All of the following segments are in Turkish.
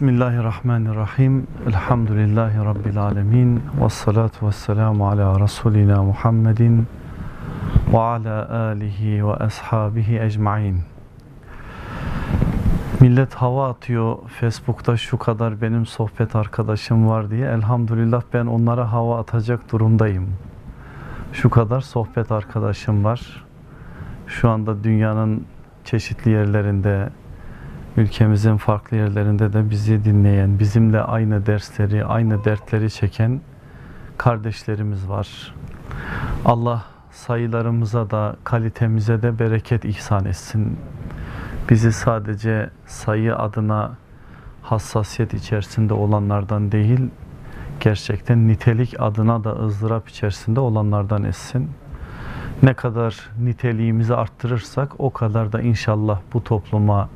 Bismillahirrahmanirrahim. Elhamdülillahi Rabbil alemin. Ve salatu ve selamu ala Resulina Muhammedin ve ala alihi ve ashabihi ecmain. Millet hava atıyor Facebook'ta şu kadar benim sohbet arkadaşım var diye. Elhamdülillah ben onlara hava atacak durumdayım. Şu kadar sohbet arkadaşım var. Şu anda dünyanın çeşitli yerlerinde ülkemizin farklı yerlerinde de bizi dinleyen, bizimle aynı dersleri, aynı dertleri çeken kardeşlerimiz var. Allah sayılarımıza da kalitemize de bereket ihsan etsin. Bizi sadece sayı adına hassasiyet içerisinde olanlardan değil, gerçekten nitelik adına da ızdırap içerisinde olanlardan etsin. Ne kadar niteliğimizi arttırırsak o kadar da inşallah bu topluma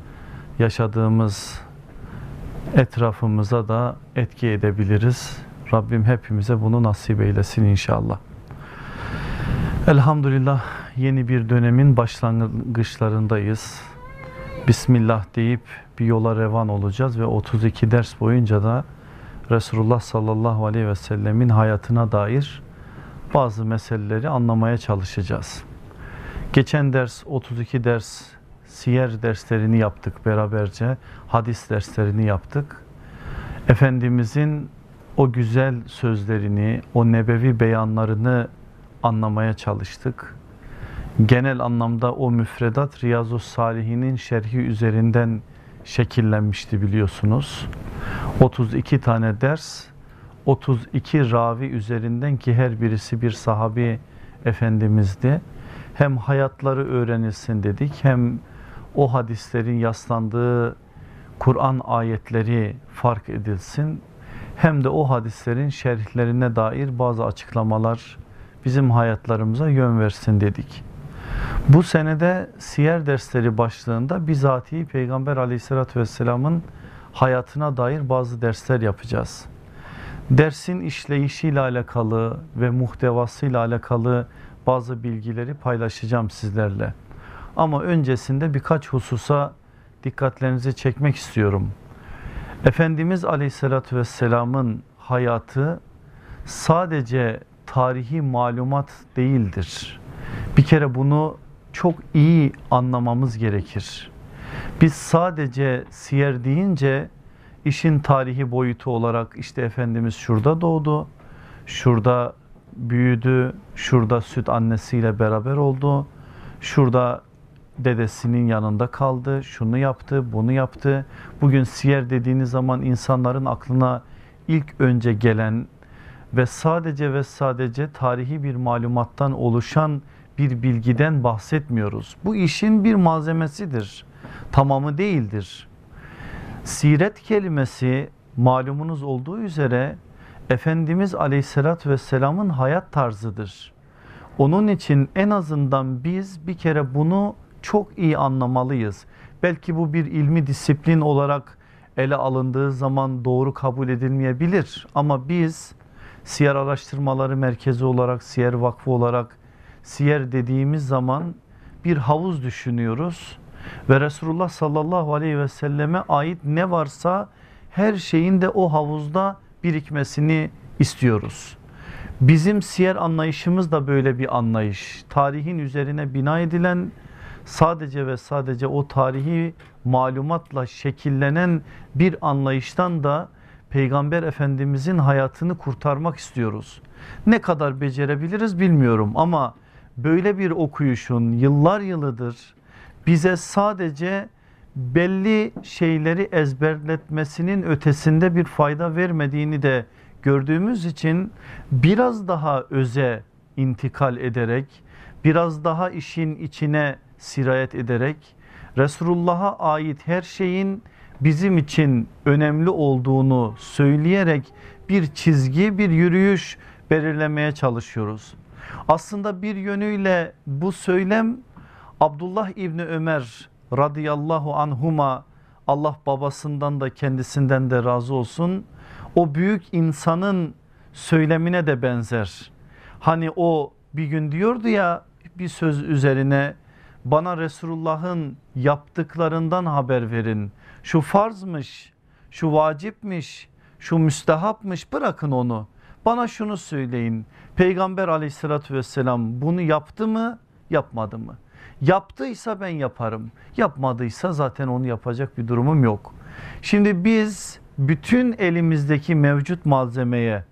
yaşadığımız etrafımıza da etki edebiliriz. Rabbim hepimize bunu nasip eylesin inşallah. Elhamdülillah yeni bir dönemin başlangıçlarındayız. Bismillah deyip bir yola revan olacağız ve 32 ders boyunca da Resulullah sallallahu aleyhi ve sellemin hayatına dair bazı meseleleri anlamaya çalışacağız. Geçen ders 32 ders siyer derslerini yaptık beraberce. Hadis derslerini yaptık. Efendimizin o güzel sözlerini, o nebevi beyanlarını anlamaya çalıştık. Genel anlamda o müfredat Riyazu Salihinin şerhi üzerinden şekillenmişti biliyorsunuz. 32 tane ders, 32 ravi üzerinden ki her birisi bir sahabi efendimizdi. Hem hayatları öğrenilsin dedik hem o hadislerin yaslandığı Kur'an ayetleri fark edilsin. Hem de o hadislerin şerhlerine dair bazı açıklamalar bizim hayatlarımıza yön versin dedik. Bu senede siyer dersleri başlığında bizatihi Peygamber aleyhissalatü vesselamın hayatına dair bazı dersler yapacağız. Dersin işleyişiyle alakalı ve muhtevasıyla alakalı bazı bilgileri paylaşacağım sizlerle. Ama öncesinde birkaç hususa dikkatlerinizi çekmek istiyorum. Efendimiz Aleyhisselatü Vesselam'ın hayatı sadece tarihi malumat değildir. Bir kere bunu çok iyi anlamamız gerekir. Biz sadece siyer deyince işin tarihi boyutu olarak işte Efendimiz şurada doğdu, şurada büyüdü, şurada süt annesiyle beraber oldu, şurada dedesinin yanında kaldı, şunu yaptı, bunu yaptı. Bugün siyer dediğiniz zaman insanların aklına ilk önce gelen ve sadece ve sadece tarihi bir malumattan oluşan bir bilgiden bahsetmiyoruz. Bu işin bir malzemesidir. Tamamı değildir. Siret kelimesi malumunuz olduğu üzere Efendimiz Aleyhisselatü Vesselam'ın hayat tarzıdır. Onun için en azından biz bir kere bunu çok iyi anlamalıyız. Belki bu bir ilmi disiplin olarak ele alındığı zaman doğru kabul edilmeyebilir. Ama biz Siyer Araştırmaları Merkezi olarak, Siyer Vakfı olarak Siyer dediğimiz zaman bir havuz düşünüyoruz. Ve Resulullah sallallahu aleyhi ve selleme ait ne varsa her şeyin de o havuzda birikmesini istiyoruz. Bizim siyer anlayışımız da böyle bir anlayış. Tarihin üzerine bina edilen sadece ve sadece o tarihi malumatla şekillenen bir anlayıştan da Peygamber Efendimizin hayatını kurtarmak istiyoruz. Ne kadar becerebiliriz bilmiyorum ama böyle bir okuyuşun yıllar yılıdır bize sadece belli şeyleri ezberletmesinin ötesinde bir fayda vermediğini de gördüğümüz için biraz daha öze intikal ederek biraz daha işin içine sirayet ederek Resulullah'a ait her şeyin bizim için önemli olduğunu söyleyerek bir çizgi bir yürüyüş belirlemeye çalışıyoruz. Aslında bir yönüyle bu söylem Abdullah İbni Ömer radıyallahu anhuma Allah babasından da kendisinden de razı olsun. O büyük insanın söylemine de benzer. Hani o bir gün diyordu ya bir söz üzerine bana Resulullah'ın yaptıklarından haber verin. Şu farzmış, şu vacipmiş, şu müstehapmış bırakın onu. Bana şunu söyleyin. Peygamber aleyhissalatü vesselam bunu yaptı mı yapmadı mı? Yaptıysa ben yaparım. Yapmadıysa zaten onu yapacak bir durumum yok. Şimdi biz bütün elimizdeki mevcut malzemeye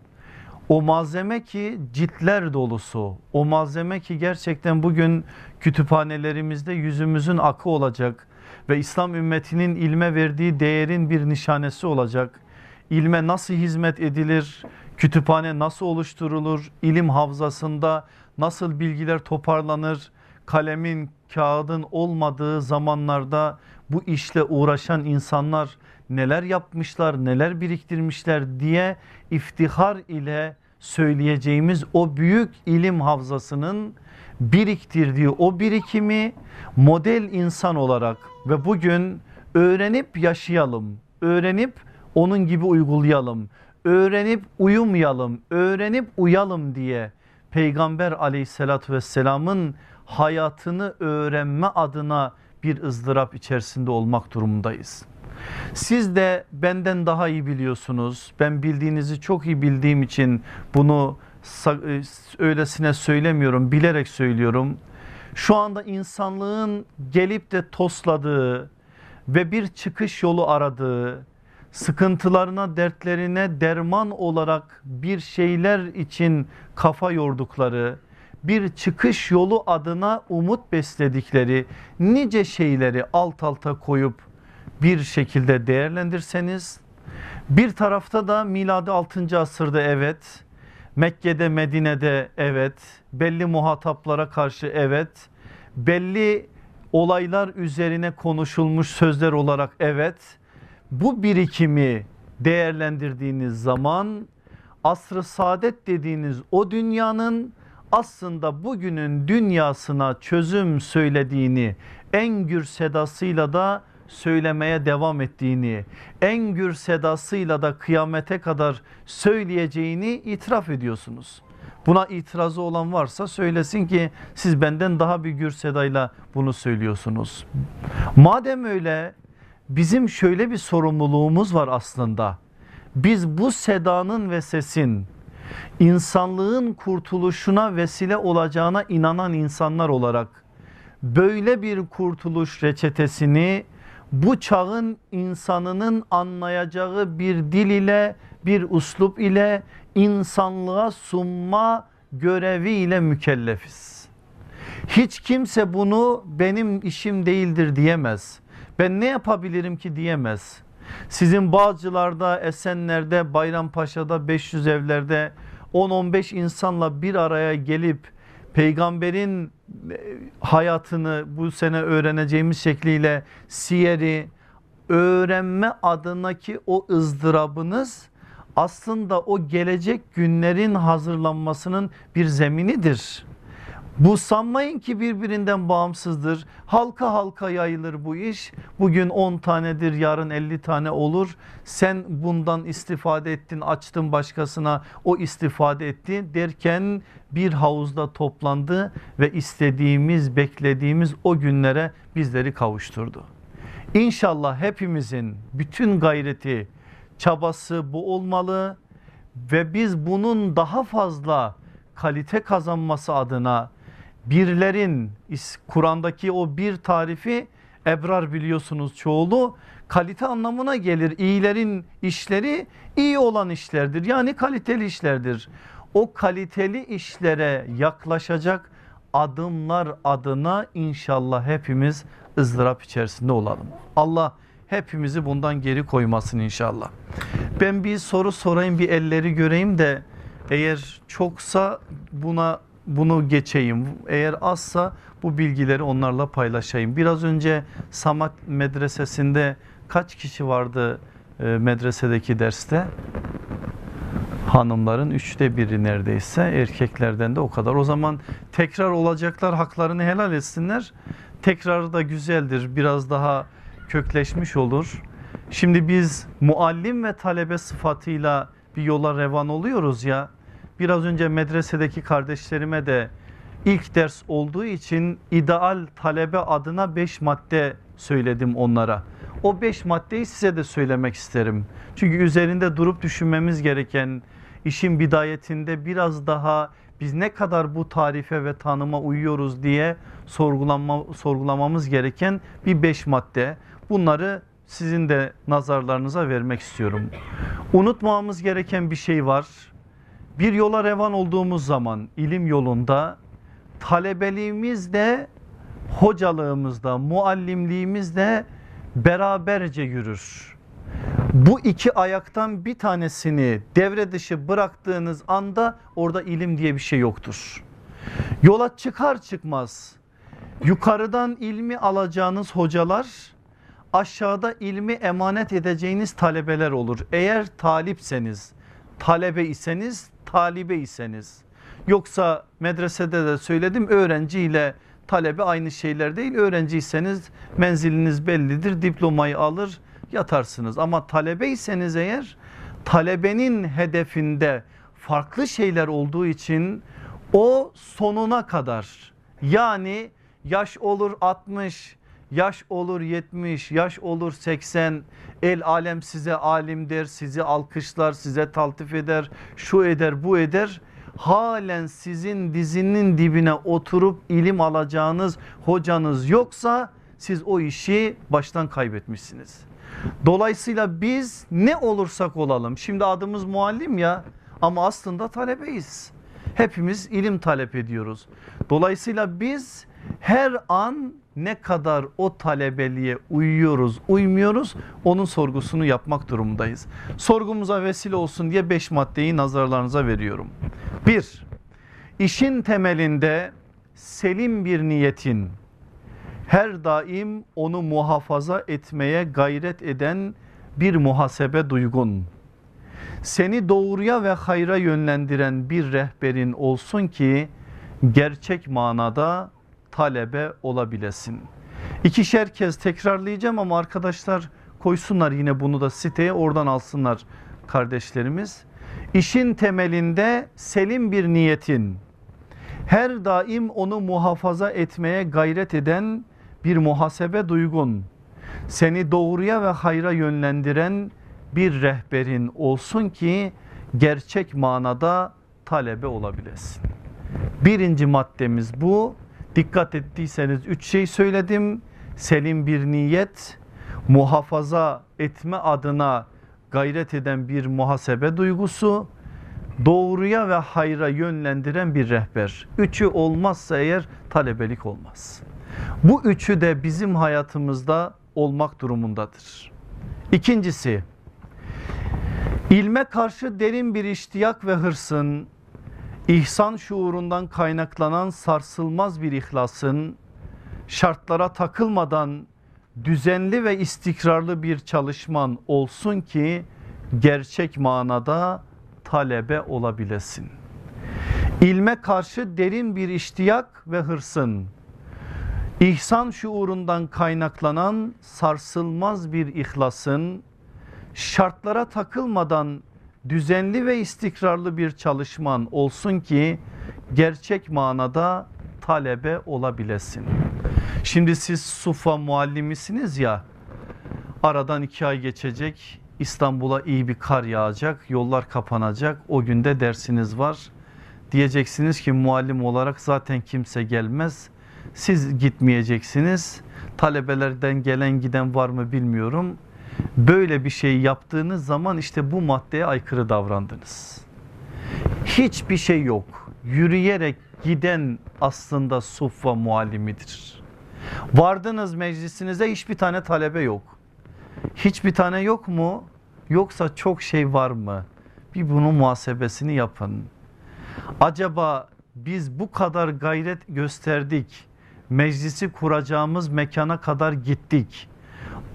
o malzeme ki ciltler dolusu o malzeme ki gerçekten bugün kütüphanelerimizde yüzümüzün akı olacak ve İslam ümmetinin ilme verdiği değerin bir nişanesi olacak. İlme nasıl hizmet edilir? Kütüphane nasıl oluşturulur? İlim havzasında nasıl bilgiler toparlanır? Kalemin, kağıdın olmadığı zamanlarda bu işle uğraşan insanlar neler yapmışlar, neler biriktirmişler diye iftihar ile söyleyeceğimiz o büyük ilim havzasının biriktirdiği o birikimi model insan olarak ve bugün öğrenip yaşayalım, öğrenip onun gibi uygulayalım, öğrenip uyumayalım, öğrenip uyalım diye Peygamber aleyhissalatü vesselamın hayatını öğrenme adına bir ızdırap içerisinde olmak durumundayız. Siz de benden daha iyi biliyorsunuz. Ben bildiğinizi çok iyi bildiğim için bunu e, öylesine söylemiyorum, bilerek söylüyorum. Şu anda insanlığın gelip de tosladığı ve bir çıkış yolu aradığı, sıkıntılarına, dertlerine derman olarak bir şeyler için kafa yordukları, bir çıkış yolu adına umut besledikleri nice şeyleri alt alta koyup bir şekilde değerlendirseniz bir tarafta da miladi 6. asırda evet Mekke'de Medine'de evet belli muhataplara karşı evet belli olaylar üzerine konuşulmuş sözler olarak evet bu birikimi değerlendirdiğiniz zaman asrı saadet dediğiniz o dünyanın aslında bugünün dünyasına çözüm söylediğini en gür sedasıyla da söylemeye devam ettiğini, en gür sedasıyla da kıyamete kadar söyleyeceğini itiraf ediyorsunuz. Buna itirazı olan varsa söylesin ki siz benden daha bir gür sedayla bunu söylüyorsunuz. Madem öyle bizim şöyle bir sorumluluğumuz var aslında. Biz bu sedanın ve sesin insanlığın kurtuluşuna vesile olacağına inanan insanlar olarak böyle bir kurtuluş reçetesini bu çağın insanının anlayacağı bir dil ile bir uslup ile insanlığa sunma göreviyle mükellefiz. Hiç kimse bunu benim işim değildir diyemez. Ben ne yapabilirim ki diyemez. Sizin Bağcılar'da, Esenler'de, Bayrampaşa'da, 500 evlerde 10-15 insanla bir araya gelip peygamberin e, hayatını bu sene öğreneceğimiz şekliyle siyeri öğrenme adınaki o ızdırabınız aslında o gelecek günlerin hazırlanmasının bir zeminidir. Bu sanmayın ki birbirinden bağımsızdır. Halka halka yayılır bu iş. Bugün 10 tanedir yarın 50 tane olur. Sen bundan istifade ettin açtın başkasına o istifade etti derken bir havuzda toplandı ve istediğimiz beklediğimiz o günlere bizleri kavuşturdu. İnşallah hepimizin bütün gayreti çabası bu olmalı ve biz bunun daha fazla kalite kazanması adına birlerin Kur'an'daki o bir tarifi ebrar biliyorsunuz çoğulu kalite anlamına gelir. İyilerin işleri iyi olan işlerdir yani kaliteli işlerdir. O kaliteli işlere yaklaşacak adımlar adına inşallah hepimiz ızdırap içerisinde olalım. Allah hepimizi bundan geri koymasın inşallah. Ben bir soru sorayım bir elleri göreyim de eğer çoksa buna bunu geçeyim. Eğer azsa bu bilgileri onlarla paylaşayım. Biraz önce Samat medresesinde kaç kişi vardı e, medresedeki derste? Hanımların üçte biri neredeyse erkeklerden de o kadar. O zaman tekrar olacaklar haklarını helal etsinler. Tekrarı da güzeldir biraz daha kökleşmiş olur. Şimdi biz muallim ve talebe sıfatıyla bir yola revan oluyoruz ya biraz önce medresedeki kardeşlerime de ilk ders olduğu için ideal talebe adına 5 madde söyledim onlara. o beş maddeyi size de söylemek isterim. Çünkü üzerinde durup düşünmemiz gereken işin bidayetinde biraz daha biz ne kadar bu tarife ve tanıma uyuyoruz diye sorgulanma, sorgulamamız gereken bir beş madde. Bunları sizin de nazarlarınıza vermek istiyorum. Unutmamamız gereken bir şey var. Bir yola revan olduğumuz zaman ilim yolunda talebeliğimiz de hocalığımızda, muallimliğimizde beraberce yürür. Bu iki ayaktan bir tanesini devre dışı bıraktığınız anda orada ilim diye bir şey yoktur. Yola çıkar çıkmaz yukarıdan ilmi alacağınız hocalar aşağıda ilmi emanet edeceğiniz talebeler olur. Eğer talipseniz, talebe iseniz, talibe iseniz. Yoksa medresede de söyledim öğrenci ile talebe aynı şeyler değil. Öğrenciyseniz menziliniz bellidir. Diplomayı alır yatarsınız. Ama talebeyseniz eğer talebenin hedefinde farklı şeyler olduğu için o sonuna kadar yani yaş olur 60 yaş olur 70 yaş olur 80 el alem size alim der sizi alkışlar size taltif eder şu eder bu eder halen sizin dizinin dibine oturup ilim alacağınız hocanız yoksa siz o işi baştan kaybetmişsiniz. Dolayısıyla biz ne olursak olalım şimdi adımız muallim ya ama aslında talebeyiz. Hepimiz ilim talep ediyoruz. Dolayısıyla biz her an ne kadar o talebeliğe uyuyoruz uymuyoruz onun sorgusunu yapmak durumundayız. Sorgumuza vesile olsun diye beş maddeyi nazarlarınıza veriyorum. Bir, işin temelinde selim bir niyetin her daim onu muhafaza etmeye gayret eden bir muhasebe duygun. Seni doğruya ve hayra yönlendiren bir rehberin olsun ki gerçek manada talebe olabilesin. İkişer kez tekrarlayacağım ama arkadaşlar koysunlar yine bunu da siteye oradan alsınlar kardeşlerimiz. İşin temelinde selim bir niyetin her daim onu muhafaza etmeye gayret eden bir muhasebe duygun seni doğruya ve hayra yönlendiren bir rehberin olsun ki gerçek manada talebe olabilesin. Birinci maddemiz bu. Dikkat ettiyseniz üç şey söyledim. Selim bir niyet, muhafaza etme adına gayret eden bir muhasebe duygusu, doğruya ve hayra yönlendiren bir rehber. Üçü olmazsa eğer talebelik olmaz. Bu üçü de bizim hayatımızda olmak durumundadır. İkincisi, ilme karşı derin bir iştiyak ve hırsın, ihsan şuurundan kaynaklanan sarsılmaz bir ihlasın, şartlara takılmadan düzenli ve istikrarlı bir çalışman olsun ki gerçek manada talebe olabilesin. İlme karşı derin bir iştiyak ve hırsın, ihsan şuurundan kaynaklanan sarsılmaz bir ihlasın, şartlara takılmadan düzenli ve istikrarlı bir çalışman olsun ki gerçek manada talebe olabilesin. Şimdi siz Sufa muallimisiniz ya aradan iki ay geçecek İstanbul'a iyi bir kar yağacak yollar kapanacak o günde dersiniz var. Diyeceksiniz ki muallim olarak zaten kimse gelmez siz gitmeyeceksiniz talebelerden gelen giden var mı bilmiyorum böyle bir şey yaptığınız zaman işte bu maddeye aykırı davrandınız. Hiçbir şey yok. Yürüyerek giden aslında suffa muallimidir. Vardınız meclisinize hiçbir tane talebe yok. Hiçbir tane yok mu? Yoksa çok şey var mı? Bir bunun muhasebesini yapın. Acaba biz bu kadar gayret gösterdik. Meclisi kuracağımız mekana kadar gittik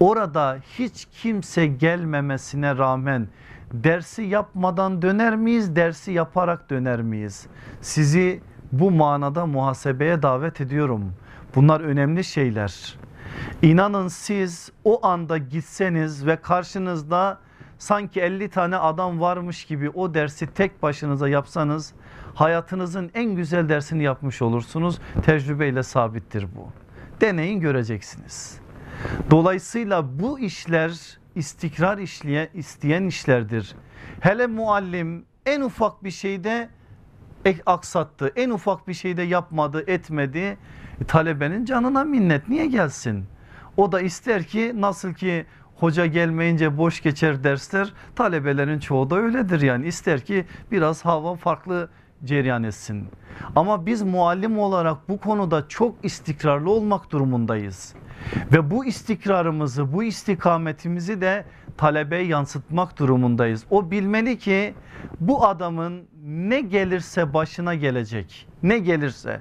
orada hiç kimse gelmemesine rağmen dersi yapmadan döner miyiz dersi yaparak döner miyiz? Sizi bu manada muhasebeye davet ediyorum. Bunlar önemli şeyler. İnanın siz o anda gitseniz ve karşınızda sanki 50 tane adam varmış gibi o dersi tek başınıza yapsanız hayatınızın en güzel dersini yapmış olursunuz. Tecrübeyle sabittir bu. Deneyin göreceksiniz Dolayısıyla bu işler istikrar işleyen, isteyen işlerdir. Hele muallim en ufak bir şeyde aksattı, en ufak bir şeyde yapmadı, etmedi. E, talebenin canına minnet niye gelsin? O da ister ki nasıl ki hoca gelmeyince boş geçer dersler talebelerin çoğu da öyledir yani ister ki biraz hava farklı cereyan etsin. Ama biz muallim olarak bu konuda çok istikrarlı olmak durumundayız. Ve bu istikrarımızı bu istikametimizi de talebeye yansıtmak durumundayız. O bilmeli ki bu adamın ne gelirse başına gelecek ne gelirse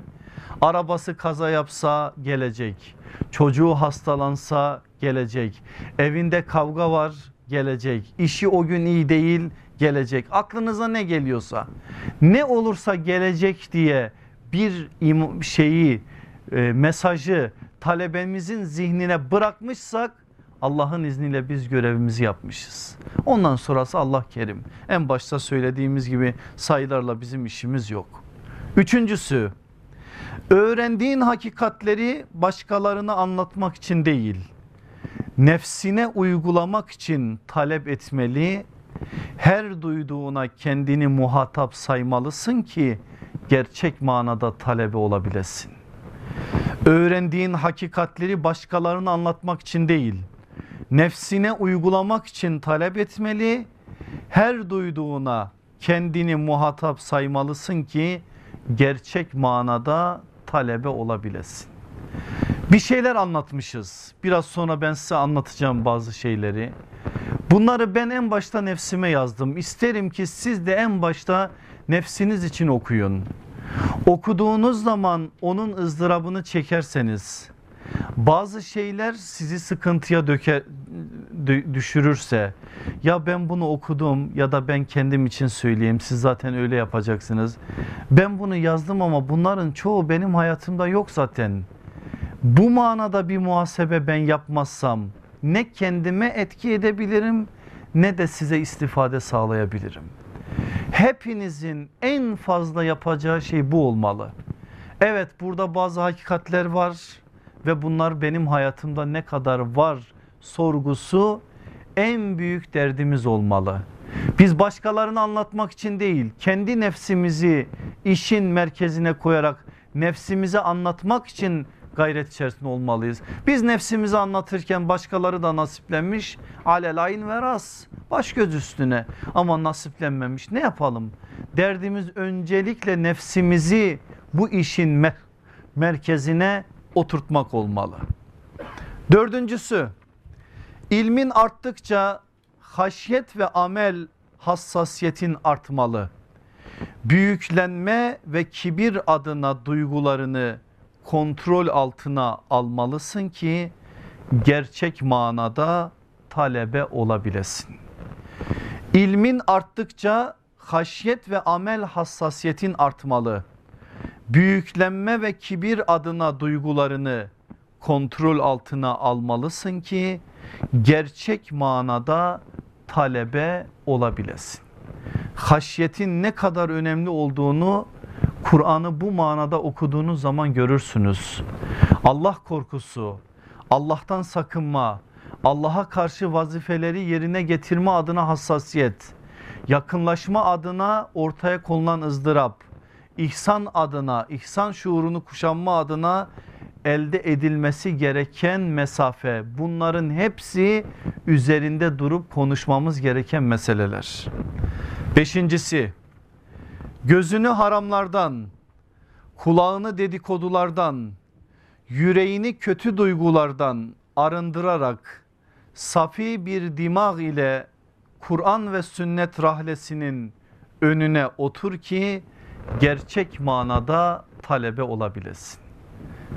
arabası kaza yapsa gelecek çocuğu hastalansa gelecek evinde kavga var gelecek işi o gün iyi değil gelecek aklınıza ne geliyorsa ne olursa gelecek diye bir şeyi e, mesajı talebemizin zihnine bırakmışsak Allah'ın izniyle biz görevimizi yapmışız. Ondan sonrası Allah kerim. En başta söylediğimiz gibi sayılarla bizim işimiz yok. Üçüncüsü öğrendiğin hakikatleri başkalarına anlatmak için değil nefsine uygulamak için talep etmeli her duyduğuna kendini muhatap saymalısın ki gerçek manada talebe olabilesin. Öğrendiğin hakikatleri başkalarına anlatmak için değil, nefsine uygulamak için talep etmeli. Her duyduğuna kendini muhatap saymalısın ki gerçek manada talebe olabilesin. Bir şeyler anlatmışız. Biraz sonra ben size anlatacağım bazı şeyleri. Bunları ben en başta nefsime yazdım. İsterim ki siz de en başta nefsiniz için okuyun. Okuduğunuz zaman onun ızdırabını çekerseniz bazı şeyler sizi sıkıntıya döker, düşürürse ya ben bunu okudum ya da ben kendim için söyleyeyim siz zaten öyle yapacaksınız. Ben bunu yazdım ama bunların çoğu benim hayatımda yok zaten. Bu manada bir muhasebe ben yapmazsam ne kendime etki edebilirim ne de size istifade sağlayabilirim. Hepinizin en fazla yapacağı şey bu olmalı. Evet burada bazı hakikatler var ve bunlar benim hayatımda ne kadar var sorgusu en büyük derdimiz olmalı. Biz başkalarını anlatmak için değil kendi nefsimizi işin merkezine koyarak nefsimize anlatmak için gayret içerisinde olmalıyız. Biz nefsimizi anlatırken başkaları da nasiplenmiş alelayn ve ras baş göz üstüne ama nasiplenmemiş ne yapalım? Derdimiz öncelikle nefsimizi bu işin mer merkezine oturtmak olmalı. Dördüncüsü ilmin arttıkça haşyet ve amel hassasiyetin artmalı. Büyüklenme ve kibir adına duygularını kontrol altına almalısın ki gerçek manada talebe olabilesin. İlmin arttıkça haşyet ve amel hassasiyetin artmalı. Büyüklenme ve kibir adına duygularını kontrol altına almalısın ki gerçek manada talebe olabilesin. Haşyetin ne kadar önemli olduğunu Kur'an'ı bu manada okuduğunuz zaman görürsünüz. Allah korkusu, Allah'tan sakınma, Allah'a karşı vazifeleri yerine getirme adına hassasiyet, yakınlaşma adına ortaya konulan ızdırap, ihsan adına, ihsan şuurunu kuşanma adına elde edilmesi gereken mesafe bunların hepsi üzerinde durup konuşmamız gereken meseleler. Beşincisi gözünü haramlardan, kulağını dedikodulardan, yüreğini kötü duygulardan arındırarak safi bir dimağ ile Kur'an ve sünnet rahlesinin önüne otur ki gerçek manada talebe olabilesin.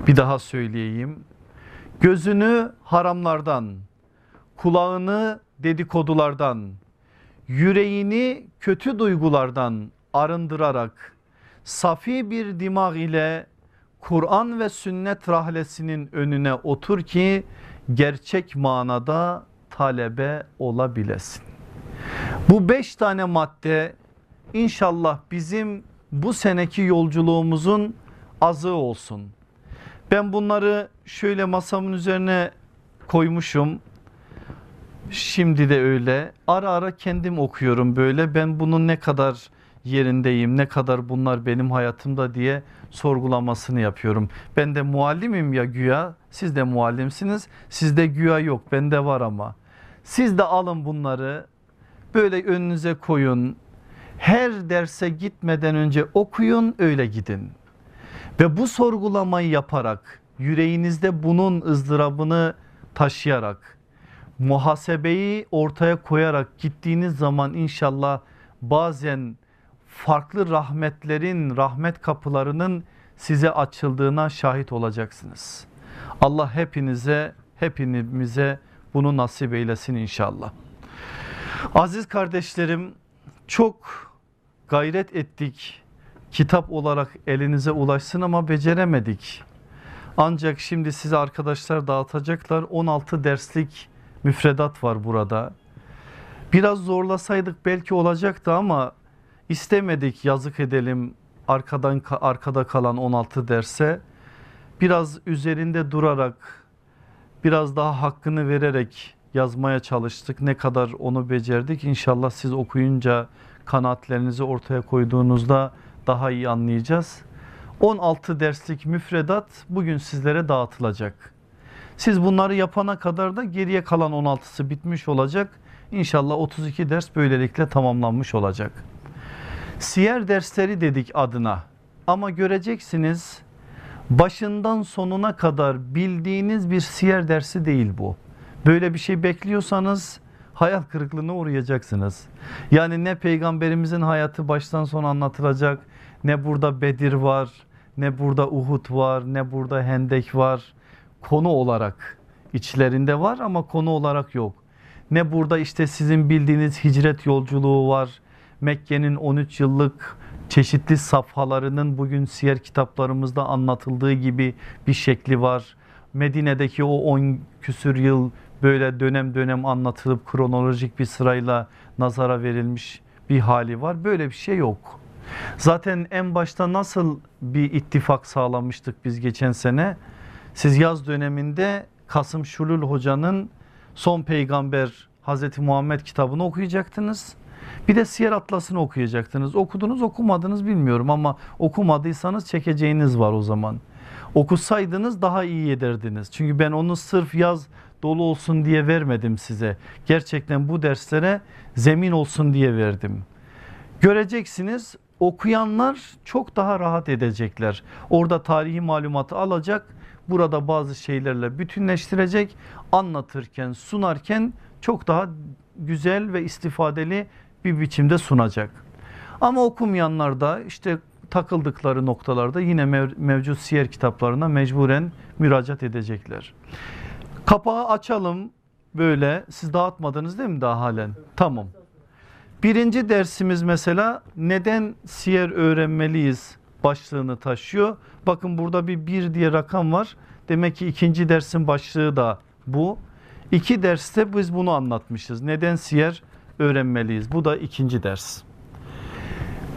Bir daha söyleyeyim. Gözünü haramlardan, kulağını dedikodulardan, yüreğini kötü duygulardan arındırarak safi bir dimağ ile Kur'an ve sünnet rahlesinin önüne otur ki gerçek manada talebe olabilesin. Bu beş tane madde inşallah bizim bu seneki yolculuğumuzun azığı olsun. Ben bunları şöyle masamın üzerine koymuşum. Şimdi de öyle. Ara ara kendim okuyorum böyle. Ben bunun ne kadar yerindeyim, ne kadar bunlar benim hayatımda diye sorgulamasını yapıyorum. Ben de muallimim ya güya, siz de muallimsiniz. Sizde güya yok, bende var ama. Siz de alın bunları böyle önünüze koyun. Her derse gitmeden önce okuyun, öyle gidin. Ve bu sorgulamayı yaparak, yüreğinizde bunun ızdırabını taşıyarak, muhasebeyi ortaya koyarak gittiğiniz zaman inşallah bazen farklı rahmetlerin, rahmet kapılarının size açıldığına şahit olacaksınız. Allah hepinize, hepimize bunu nasip eylesin inşallah. Aziz kardeşlerim çok gayret ettik. Kitap olarak elinize ulaşsın ama beceremedik. Ancak şimdi size arkadaşlar dağıtacaklar 16 derslik müfredat var burada. Biraz zorlasaydık belki olacaktı ama istemedik yazık edelim arkadan arkada kalan 16 derse. Biraz üzerinde durarak biraz daha hakkını vererek yazmaya çalıştık. Ne kadar onu becerdik inşallah siz okuyunca kanaatlerinizi ortaya koyduğunuzda daha iyi anlayacağız. 16 derslik müfredat bugün sizlere dağıtılacak. Siz bunları yapana kadar da geriye kalan 16'sı bitmiş olacak. İnşallah 32 ders böylelikle tamamlanmış olacak. Siyer dersleri dedik adına ama göreceksiniz başından sonuna kadar bildiğiniz bir siyer dersi değil bu. Böyle bir şey bekliyorsanız hayal kırıklığına uğrayacaksınız. Yani ne peygamberimizin hayatı baştan sona anlatılacak ne burada Bedir var ne burada Uhud var ne burada Hendek var konu olarak içlerinde var ama konu olarak yok. Ne burada işte sizin bildiğiniz hicret yolculuğu var. Mekke'nin 13 yıllık çeşitli safhalarının bugün siyer kitaplarımızda anlatıldığı gibi bir şekli var. Medine'deki o 10 küsür yıl böyle dönem dönem anlatılıp kronolojik bir sırayla nazara verilmiş bir hali var. Böyle bir şey yok. Zaten en başta nasıl bir ittifak sağlamıştık biz geçen sene? Siz yaz döneminde Kasım Şulul Hoca'nın son peygamber Hazreti Muhammed kitabını okuyacaktınız. Bir de Siyer Atlas'ını okuyacaktınız. Okudunuz okumadınız bilmiyorum ama okumadıysanız çekeceğiniz var o zaman. Okusaydınız daha iyi ederdiniz. Çünkü ben onu sırf yaz dolu olsun diye vermedim size. Gerçekten bu derslere zemin olsun diye verdim. Göreceksiniz okuyanlar çok daha rahat edecekler. Orada tarihi malumatı alacak. Burada bazı şeylerle bütünleştirecek. Anlatırken sunarken çok daha güzel ve istifadeli bir biçimde sunacak. Ama okumayanlar da işte takıldıkları noktalarda yine mevcut siyer kitaplarına mecburen müracaat edecekler. Kapağı açalım böyle siz dağıtmadınız değil mi daha halen? Tamam. Birinci dersimiz mesela neden siyer öğrenmeliyiz başlığını taşıyor. Bakın burada bir bir diye rakam var. Demek ki ikinci dersin başlığı da bu. İki derste biz bunu anlatmışız. Neden siyer öğrenmeliyiz? Bu da ikinci ders.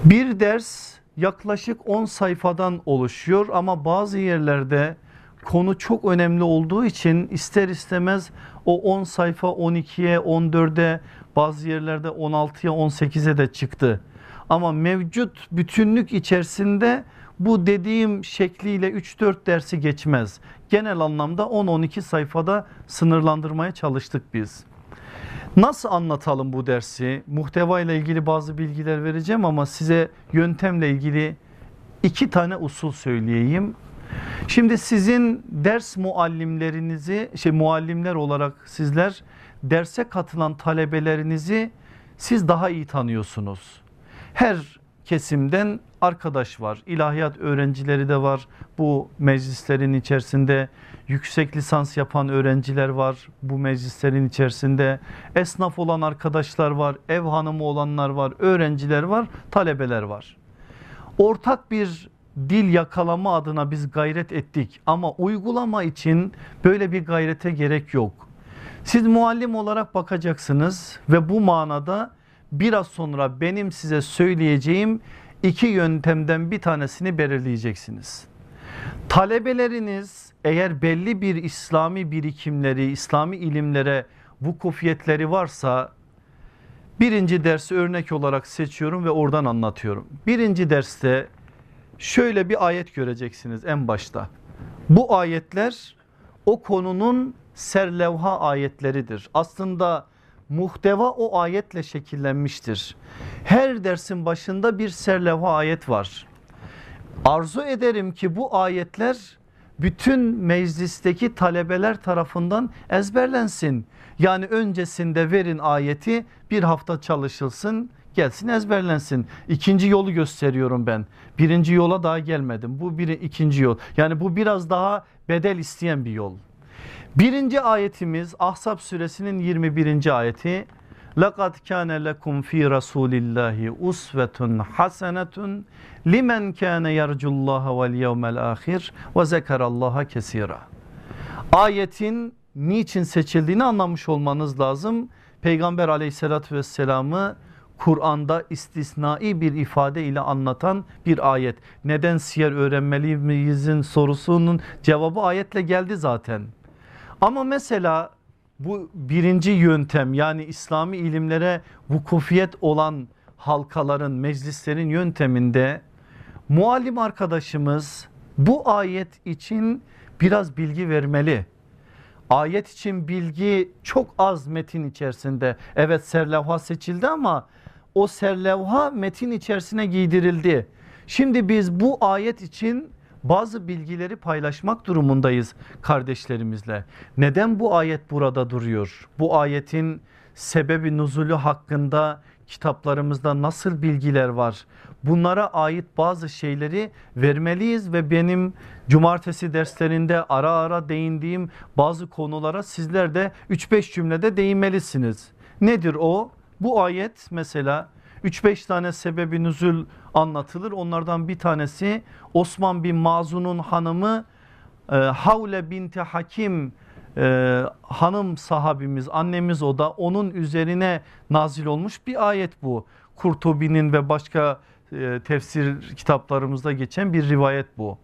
Bir ders yaklaşık 10 sayfadan oluşuyor ama bazı yerlerde konu çok önemli olduğu için ister istemez o 10 sayfa 12'ye 14'e bazı yerlerde 16'ya 18'e de çıktı. Ama mevcut bütünlük içerisinde bu dediğim şekliyle 3-4 dersi geçmez. Genel anlamda 10-12 sayfada sınırlandırmaya çalıştık biz. Nasıl anlatalım bu dersi? Muhteva ile ilgili bazı bilgiler vereceğim ama size yöntemle ilgili iki tane usul söyleyeyim. Şimdi sizin ders muallimlerinizi, şey muallimler olarak sizler derse katılan talebelerinizi siz daha iyi tanıyorsunuz. Her kesimden arkadaş var. İlahiyat öğrencileri de var. Bu meclislerin içerisinde yüksek lisans yapan öğrenciler var. Bu meclislerin içerisinde esnaf olan arkadaşlar var. Ev hanımı olanlar var. Öğrenciler var. Talebeler var. Ortak bir dil yakalama adına biz gayret ettik ama uygulama için böyle bir gayrete gerek yok. Siz muallim olarak bakacaksınız ve bu manada biraz sonra benim size söyleyeceğim iki yöntemden bir tanesini belirleyeceksiniz. Talebeleriniz eğer belli bir İslami birikimleri, İslami ilimlere vukufiyetleri varsa birinci dersi örnek olarak seçiyorum ve oradan anlatıyorum. Birinci derste şöyle bir ayet göreceksiniz en başta. Bu ayetler o konunun serlevha ayetleridir. Aslında muhteva o ayetle şekillenmiştir. Her dersin başında bir serlevha ayet var. Arzu ederim ki bu ayetler bütün meclisteki talebeler tarafından ezberlensin. Yani öncesinde verin ayeti bir hafta çalışılsın gelsin ezberlensin. İkinci yolu gösteriyorum ben. Birinci yola daha gelmedim. Bu bir ikinci yol. Yani bu biraz daha bedel isteyen bir yol. Birinci ayetimiz Ahzab suresinin 21. ayeti. لَقَدْ كَانَ لَكُمْ ف۪ي رَسُولِ اللّٰهِ اُسْوَةٌ حَسَنَةٌ limen kâne yercullaha vel yevmel ahir ve zekerallaha kesira. Ayetin niçin seçildiğini anlamış olmanız lazım. Peygamber aleyhissalatü vesselamı Kur'an'da istisnai bir ifade ile anlatan bir ayet. Neden siyer öğrenmeli miyizin sorusunun cevabı ayetle geldi zaten. Ama mesela bu birinci yöntem yani İslami ilimlere vukufiyet olan halkaların meclislerin yönteminde muallim arkadaşımız bu ayet için biraz bilgi vermeli. Ayet için bilgi çok az metin içerisinde. Evet serlevha seçildi ama o serlevha metin içerisine giydirildi. Şimdi biz bu ayet için bazı bilgileri paylaşmak durumundayız kardeşlerimizle. Neden bu ayet burada duruyor? Bu ayetin sebebi nuzulü hakkında kitaplarımızda nasıl bilgiler var? Bunlara ait bazı şeyleri vermeliyiz ve benim cumartesi derslerinde ara ara değindiğim bazı konulara sizler de 3-5 cümlede değinmelisiniz. Nedir o? Bu ayet mesela 3-5 tane sebebi nüzül anlatılır. Onlardan bir tanesi Osman bin Mazun'un hanımı e, Havle binti Hakim e, hanım sahabimiz annemiz o da onun üzerine nazil olmuş bir ayet bu. Kurtubi'nin ve başka e, tefsir kitaplarımızda geçen bir rivayet bu.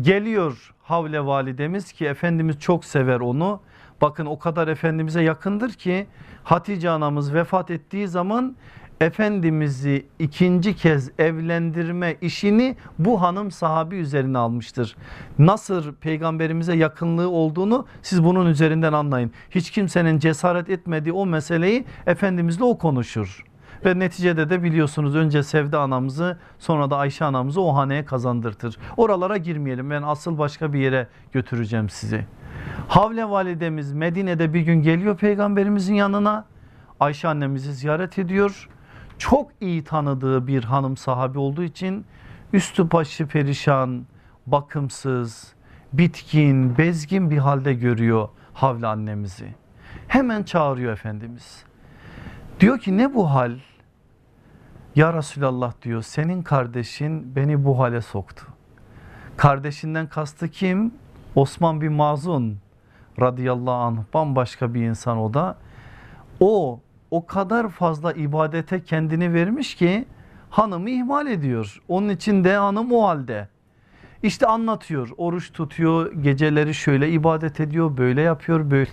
Geliyor Havle validemiz ki Efendimiz çok sever onu. Bakın o kadar Efendimiz'e yakındır ki Hatice anamız vefat ettiği zaman Efendimiz'i ikinci kez evlendirme işini bu hanım sahabi üzerine almıştır. Nasıl peygamberimize yakınlığı olduğunu siz bunun üzerinden anlayın. Hiç kimsenin cesaret etmediği o meseleyi Efendimizle o konuşur. Ve neticede de biliyorsunuz önce Sevde anamızı sonra da Ayşe anamızı o haneye kazandırtır. Oralara girmeyelim ben asıl başka bir yere götüreceğim sizi. Havle validemiz Medine'de bir gün geliyor peygamberimizin yanına. Ayşe annemizi ziyaret ediyor çok iyi tanıdığı bir hanım sahabi olduğu için üstü başı perişan, bakımsız, bitkin, bezgin bir halde görüyor Havle annemizi. Hemen çağırıyor Efendimiz. Diyor ki ne bu hal? Ya Resulallah diyor senin kardeşin beni bu hale soktu. Kardeşinden kastı kim? Osman bin Mazun radıyallahu anh bambaşka bir insan o da. O o kadar fazla ibadete kendini vermiş ki hanımı ihmal ediyor. Onun için de hanım o halde. İşte anlatıyor oruç tutuyor geceleri şöyle ibadet ediyor böyle yapıyor böyle,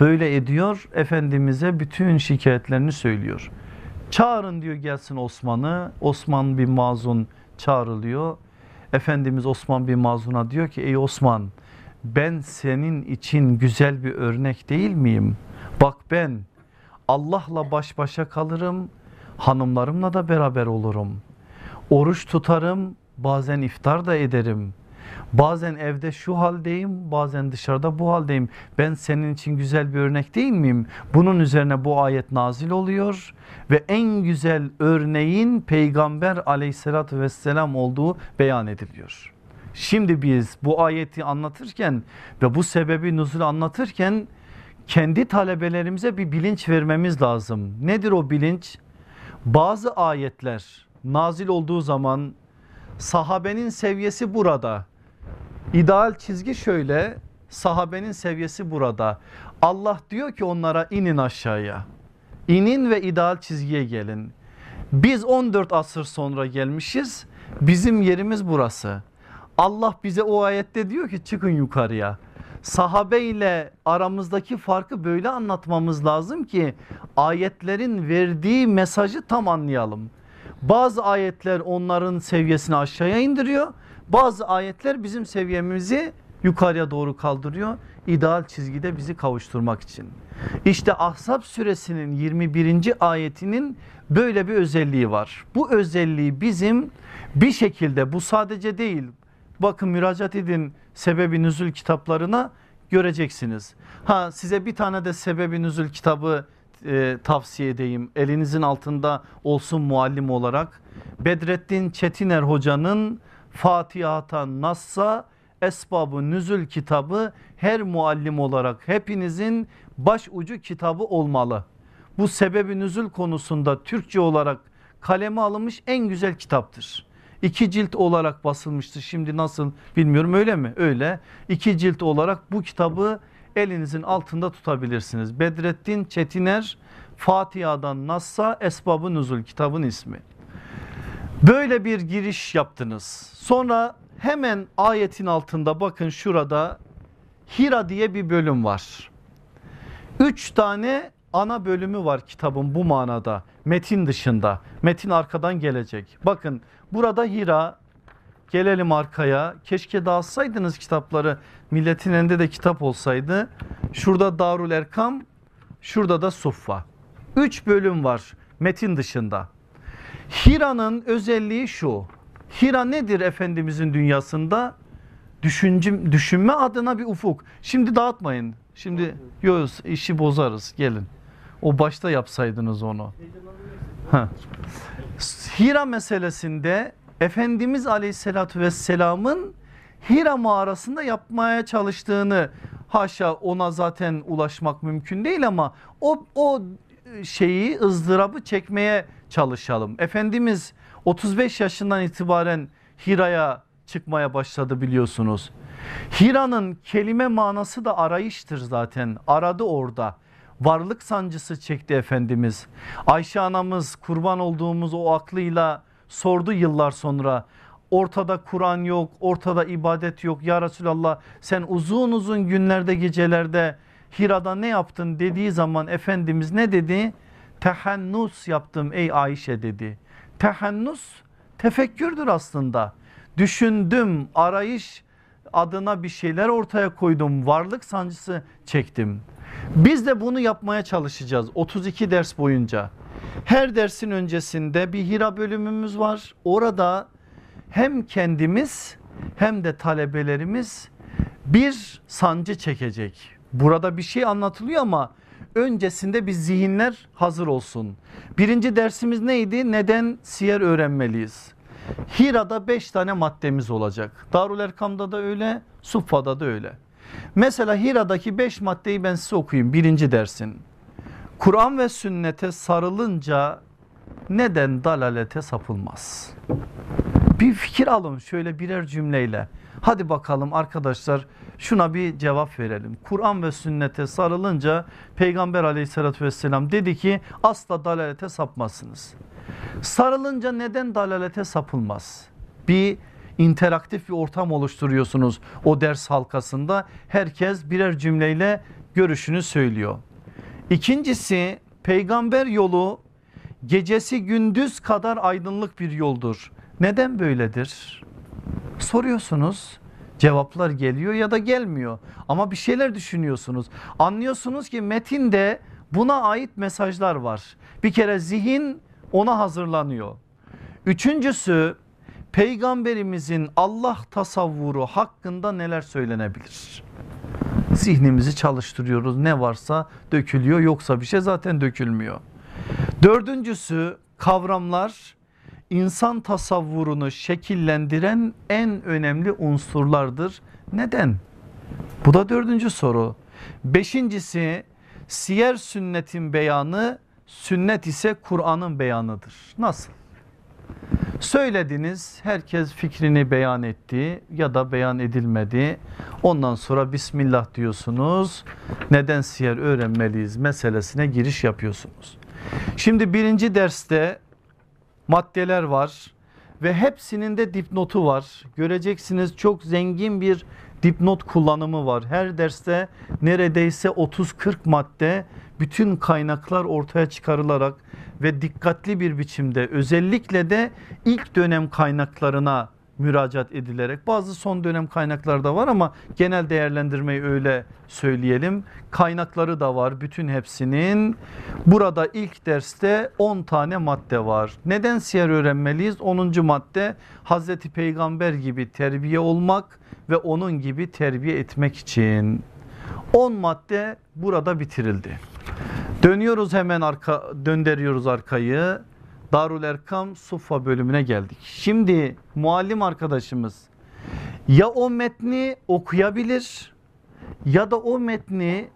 böyle ediyor. Efendimiz'e bütün şikayetlerini söylüyor. Çağırın diyor gelsin Osman'ı Osman bin Mazun çağrılıyor. Efendimiz Osman bin Mazun'a diyor ki ey Osman ben senin için güzel bir örnek değil miyim? Bak ben Allah'la baş başa kalırım, hanımlarımla da beraber olurum. Oruç tutarım, bazen iftar da ederim. Bazen evde şu haldeyim, bazen dışarıda bu haldeyim. Ben senin için güzel bir örnek değil miyim? Bunun üzerine bu ayet nazil oluyor ve en güzel örneğin peygamber aleyhissalatü vesselam olduğu beyan ediliyor. Şimdi biz bu ayeti anlatırken ve bu sebebi nuzul anlatırken kendi talebelerimize bir bilinç vermemiz lazım. Nedir o bilinç? Bazı ayetler nazil olduğu zaman sahabenin seviyesi burada. İdeal çizgi şöyle sahabenin seviyesi burada. Allah diyor ki onlara inin aşağıya. İnin ve ideal çizgiye gelin. Biz 14 asır sonra gelmişiz. Bizim yerimiz burası. Allah bize o ayette diyor ki çıkın yukarıya. Sahabe ile aramızdaki farkı böyle anlatmamız lazım ki ayetlerin verdiği mesajı tam anlayalım. Bazı ayetler onların seviyesini aşağıya indiriyor. Bazı ayetler bizim seviyemizi yukarıya doğru kaldırıyor. İdeal çizgide bizi kavuşturmak için. İşte Ahzab suresinin 21. ayetinin böyle bir özelliği var. Bu özelliği bizim bir şekilde bu sadece değil bakın müracaat edin sebebi nüzül kitaplarına göreceksiniz. Ha size bir tane de sebebi nüzül kitabı e, tavsiye edeyim. Elinizin altında olsun muallim olarak. Bedrettin Çetiner hocanın Fatiha'tan Nassa Esbabı Nüzül kitabı her muallim olarak hepinizin baş ucu kitabı olmalı. Bu sebebi nüzül konusunda Türkçe olarak kaleme alınmış en güzel kitaptır. İki cilt olarak basılmıştır. Şimdi nasıl bilmiyorum öyle mi? Öyle. İki cilt olarak bu kitabı elinizin altında tutabilirsiniz. Bedrettin Çetiner Fatiha'dan Nassa Esbabı Nüzul kitabın ismi. Böyle bir giriş yaptınız. Sonra hemen ayetin altında bakın şurada Hira diye bir bölüm var. Üç tane ana bölümü var kitabın bu manada metin dışında metin arkadan gelecek. Bakın burada Hira gelelim arkaya keşke dağıtsaydınız kitapları milletin elinde de kitap olsaydı. Şurada Darul Erkam şurada da Suffa. Üç bölüm var metin dışında. Hira'nın özelliği şu Hira nedir Efendimizin dünyasında? Düşünce, düşünme adına bir ufuk. Şimdi dağıtmayın. Şimdi yok işi bozarız gelin. O başta yapsaydınız onu. Ha. Hira meselesinde Efendimiz Aleyhisselatü Vesselam'ın Hira mağarasında yapmaya çalıştığını haşa ona zaten ulaşmak mümkün değil ama o, o şeyi ızdırabı çekmeye çalışalım. Efendimiz 35 yaşından itibaren Hira'ya çıkmaya başladı biliyorsunuz. Hira'nın kelime manası da arayıştır zaten aradı orada varlık sancısı çekti Efendimiz. Ayşe anamız kurban olduğumuz o aklıyla sordu yıllar sonra. Ortada Kur'an yok, ortada ibadet yok. Ya Resulallah sen uzun uzun günlerde gecelerde Hira'da ne yaptın dediği zaman Efendimiz ne dedi? Tehennus yaptım ey Ayşe dedi. Tehennus tefekkürdür aslında. Düşündüm, arayış adına bir şeyler ortaya koydum, varlık sancısı çektim. Biz de bunu yapmaya çalışacağız 32 ders boyunca. Her dersin öncesinde bir hira bölümümüz var. Orada hem kendimiz hem de talebelerimiz bir sancı çekecek. Burada bir şey anlatılıyor ama öncesinde bir zihinler hazır olsun. Birinci dersimiz neydi? Neden siyer öğrenmeliyiz? Hira'da beş tane maddemiz olacak. Darul Erkam'da da öyle, Suffa'da da öyle. Mesela Hira'daki beş maddeyi ben size okuyayım birinci dersin. Kur'an ve sünnete sarılınca neden dalalete sapılmaz? Bir fikir alın şöyle birer cümleyle. Hadi bakalım arkadaşlar şuna bir cevap verelim. Kur'an ve sünnete sarılınca Peygamber aleyhissalatü vesselam dedi ki asla dalalete sapmazsınız. Sarılınca neden dalalete sapılmaz? Bir interaktif bir ortam oluşturuyorsunuz o ders halkasında. Herkes birer cümleyle görüşünü söylüyor. İkincisi peygamber yolu gecesi gündüz kadar aydınlık bir yoldur. Neden böyledir? Soruyorsunuz cevaplar geliyor ya da gelmiyor ama bir şeyler düşünüyorsunuz. Anlıyorsunuz ki metinde buna ait mesajlar var. Bir kere zihin ona hazırlanıyor. Üçüncüsü peygamberimizin Allah tasavvuru hakkında neler söylenebilir? Zihnimizi çalıştırıyoruz ne varsa dökülüyor yoksa bir şey zaten dökülmüyor. Dördüncüsü kavramlar insan tasavvurunu şekillendiren en önemli unsurlardır. Neden? Bu da dördüncü soru. Beşincisi siyer sünnetin beyanı sünnet ise Kur'an'ın beyanıdır. Nasıl? Söylediniz herkes fikrini beyan etti ya da beyan edilmedi. Ondan sonra Bismillah diyorsunuz. Neden siyer öğrenmeliyiz meselesine giriş yapıyorsunuz. Şimdi birinci derste maddeler var. ve hepsinin de dipnotu var. Göreceksiniz çok zengin bir dipnot kullanımı var. Her derste neredeyse 30-40 madde bütün kaynaklar ortaya çıkarılarak ve dikkatli bir biçimde özellikle de ilk dönem kaynaklarına müracaat edilerek bazı son dönem kaynaklarda var ama genel değerlendirmeyi öyle söyleyelim. Kaynakları da var bütün hepsinin. Burada ilk derste 10 tane madde var. Neden siyer öğrenmeliyiz? 10. madde Hazreti Peygamber gibi terbiye olmak ve onun gibi terbiye etmek için. 10 madde burada bitirildi. Dönüyoruz hemen arka döndürüyoruz arkayı. Darul Erkam Suffa bölümüne geldik. Şimdi muallim arkadaşımız ya o metni okuyabilir ya da o metni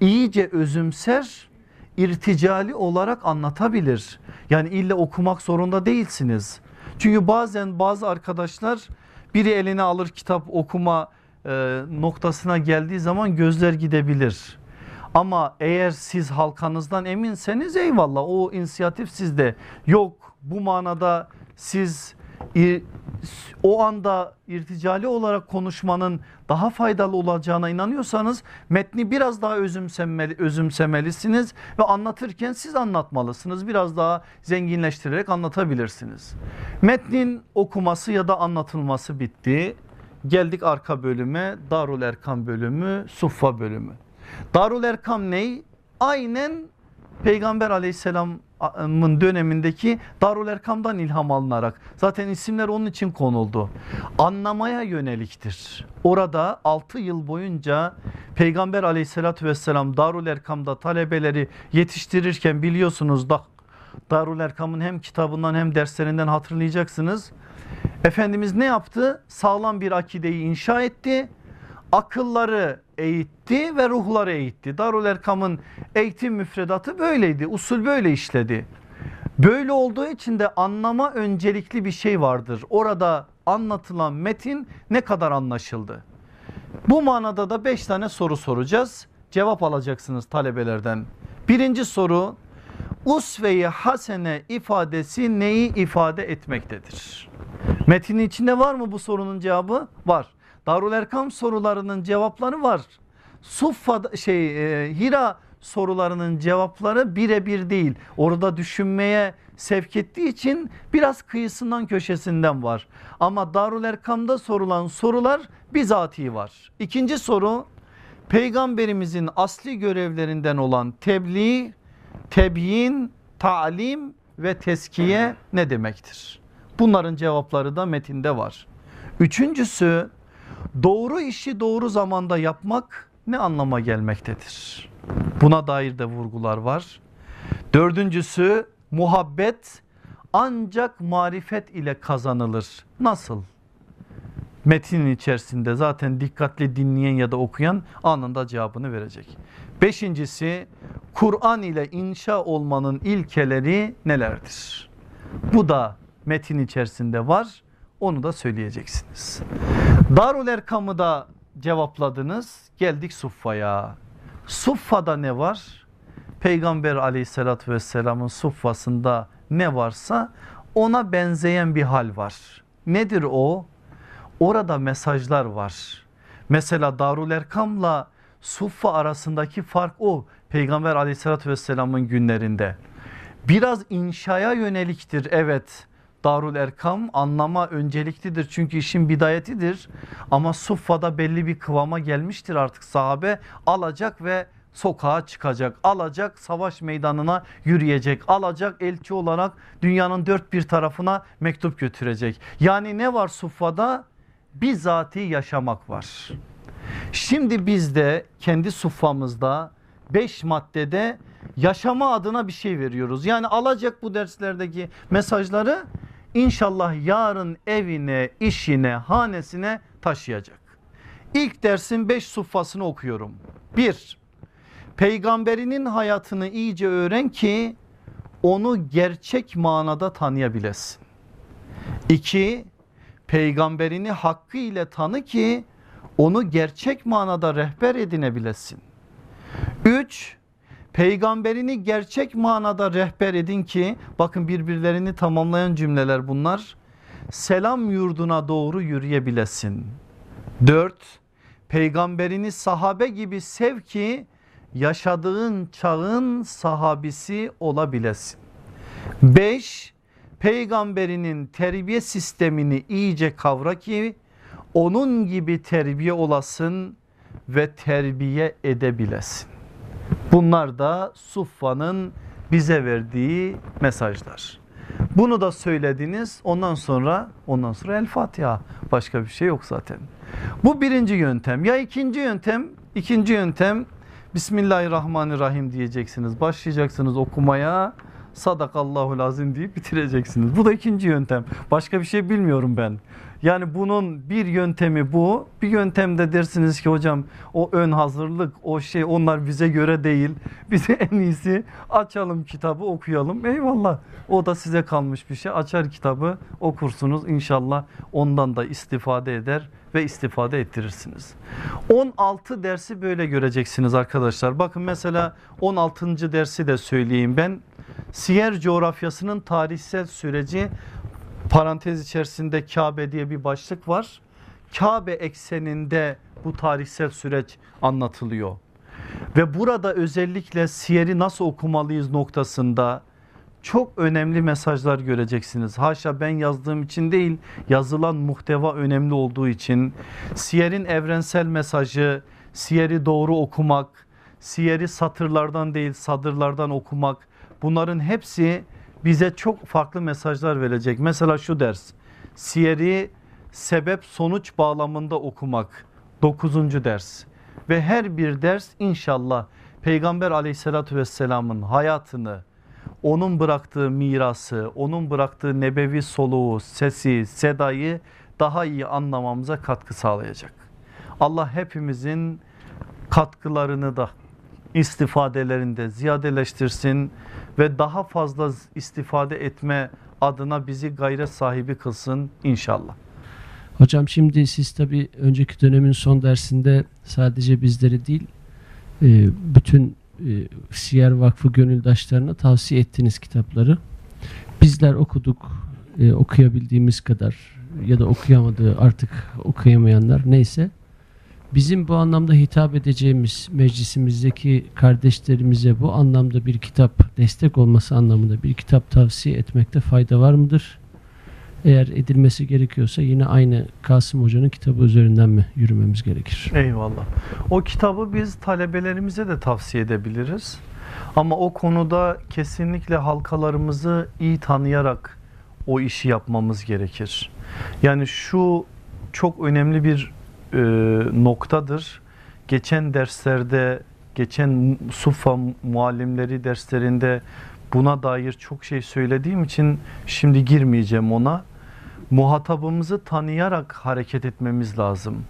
iyice özümser irticali olarak anlatabilir. Yani illa okumak zorunda değilsiniz. Çünkü bazen bazı arkadaşlar biri eline alır kitap okuma e, noktasına geldiği zaman gözler gidebilir. Ama eğer siz halkanızdan eminseniz eyvallah o inisiyatif sizde. Yok bu manada siz o anda irticali olarak konuşmanın daha faydalı olacağına inanıyorsanız metni biraz daha özümsemeli, özümsemelisiniz ve anlatırken siz anlatmalısınız. Biraz daha zenginleştirerek anlatabilirsiniz. Metnin okuması ya da anlatılması bitti. Geldik arka bölüme Darul Erkam bölümü Suffa bölümü. Darul Erkam ney? Aynen Peygamber aleyhisselamın dönemindeki Darul Erkam'dan ilham alınarak zaten isimler onun için konuldu. Anlamaya yöneliktir. Orada 6 yıl boyunca Peygamber aleyhissalatü vesselam Darul Erkam'da talebeleri yetiştirirken biliyorsunuz da Darul Erkam'ın hem kitabından hem derslerinden hatırlayacaksınız. Efendimiz ne yaptı? Sağlam bir akideyi inşa etti akılları eğitti ve ruhları eğitti. Darul Erkam'ın eğitim müfredatı böyleydi. Usul böyle işledi. Böyle olduğu için de anlama öncelikli bir şey vardır. Orada anlatılan metin ne kadar anlaşıldı? Bu manada da 5 tane soru soracağız. Cevap alacaksınız talebelerden. Birinci soru usve-i hasene ifadesi neyi ifade etmektedir? Metinin içinde var mı bu sorunun cevabı? Var. Darul Erkam sorularının cevapları var. Suffa şey e, Hira sorularının cevapları birebir değil. Orada düşünmeye sevk ettiği için biraz kıyısından köşesinden var. Ama Darul Erkam'da sorulan sorular bizatihi var. İkinci soru peygamberimizin asli görevlerinden olan tebliğ, tebyin, talim ve teskiye ne demektir? Bunların cevapları da metinde var. Üçüncüsü Doğru işi doğru zamanda yapmak ne anlama gelmektedir? Buna dair de vurgular var. Dördüncüsü muhabbet ancak marifet ile kazanılır. Nasıl? Metinin içerisinde zaten dikkatli dinleyen ya da okuyan anında cevabını verecek. Beşincisi Kur'an ile inşa olmanın ilkeleri nelerdir? Bu da metin içerisinde var onu da söyleyeceksiniz. Darul Erkam'ı da cevapladınız. Geldik Suffa'ya. Suffa'da ne var? Peygamber aleyhissalatü vesselamın suffasında ne varsa ona benzeyen bir hal var. Nedir o? Orada mesajlar var. Mesela Darul Erkam'la Suffa arasındaki fark o. Peygamber aleyhissalatü vesselamın günlerinde. Biraz inşaya yöneliktir evet Darul Erkam anlama önceliklidir çünkü işin bidayetidir ama Suffa'da belli bir kıvama gelmiştir artık sahabe alacak ve sokağa çıkacak alacak savaş meydanına yürüyecek alacak elçi olarak dünyanın dört bir tarafına mektup götürecek. Yani ne var Suffa'da? Bizatihi yaşamak var. Şimdi biz de kendi suffamızda beş maddede yaşama adına bir şey veriyoruz. Yani alacak bu derslerdeki mesajları İnşallah yarın evine, işine, hanesine taşıyacak. İlk dersin 5 suffasını okuyorum. 1. Peygamberinin hayatını iyice öğren ki onu gerçek manada tanıyabilesin. 2. Peygamberini hakkı ile tanı ki onu gerçek manada rehber edinebilesin. 3 peygamberini gerçek manada rehber edin ki bakın birbirlerini tamamlayan cümleler bunlar. selam yurduna doğru yürüyebilesin. 4. Peygamberini sahabe gibi sev ki yaşadığın çağın sahabisi olabilesin. 5. Peygamberinin terbiye sistemini iyice kavra ki onun gibi terbiye olasın ve terbiye edebilesin. Bunlar da Suffa'nın bize verdiği mesajlar. Bunu da söylediniz ondan sonra ondan sonra El Fatiha başka bir şey yok zaten. Bu birinci yöntem ya ikinci yöntem ikinci yöntem Bismillahirrahmanirrahim diyeceksiniz başlayacaksınız okumaya sadakallahu lazim deyip bitireceksiniz. Bu da ikinci yöntem başka bir şey bilmiyorum ben. Yani bunun bir yöntemi bu. Bir yöntemde dersiniz ki hocam o ön hazırlık o şey onlar bize göre değil. Bize en iyisi açalım kitabı okuyalım. Eyvallah o da size kalmış bir şey. Açar kitabı okursunuz inşallah ondan da istifade eder ve istifade ettirirsiniz. 16 dersi böyle göreceksiniz arkadaşlar. Bakın mesela 16. dersi de söyleyeyim ben. Siyer coğrafyasının tarihsel süreci parantez içerisinde Kabe diye bir başlık var. Kabe ekseninde bu tarihsel süreç anlatılıyor. Ve burada özellikle siyeri nasıl okumalıyız noktasında çok önemli mesajlar göreceksiniz. Haşa ben yazdığım için değil yazılan muhteva önemli olduğu için siyerin evrensel mesajı, siyeri doğru okumak, siyeri satırlardan değil sadırlardan okumak bunların hepsi bize çok farklı mesajlar verecek. Mesela şu ders siyeri sebep sonuç bağlamında okumak 9. ders ve her bir ders inşallah Peygamber aleyhissalatü vesselamın hayatını onun bıraktığı mirası onun bıraktığı nebevi soluğu sesi sedayı daha iyi anlamamıza katkı sağlayacak. Allah hepimizin katkılarını da istifadelerinde ziyadeleştirsin ve daha fazla istifade etme adına bizi gayret sahibi kılsın inşallah. Hocam şimdi siz tabi önceki dönemin son dersinde sadece bizleri değil e, bütün e, Siyer Vakfı gönüldaşlarına tavsiye ettiğiniz kitapları bizler okuduk e, okuyabildiğimiz kadar ya da okuyamadığı artık okuyamayanlar neyse bizim bu anlamda hitap edeceğimiz meclisimizdeki kardeşlerimize bu anlamda bir kitap destek olması anlamında bir kitap tavsiye etmekte fayda var mıdır? Eğer edilmesi gerekiyorsa yine aynı Kasım Hoca'nın kitabı üzerinden mi yürümemiz gerekir? Eyvallah. O kitabı biz talebelerimize de tavsiye edebiliriz. Ama o konuda kesinlikle halkalarımızı iyi tanıyarak o işi yapmamız gerekir. Yani şu çok önemli bir e, noktadır. Geçen derslerde, geçen Sufa muallimleri derslerinde buna dair çok şey söylediğim için şimdi girmeyeceğim ona. Muhatabımızı tanıyarak hareket etmemiz lazım.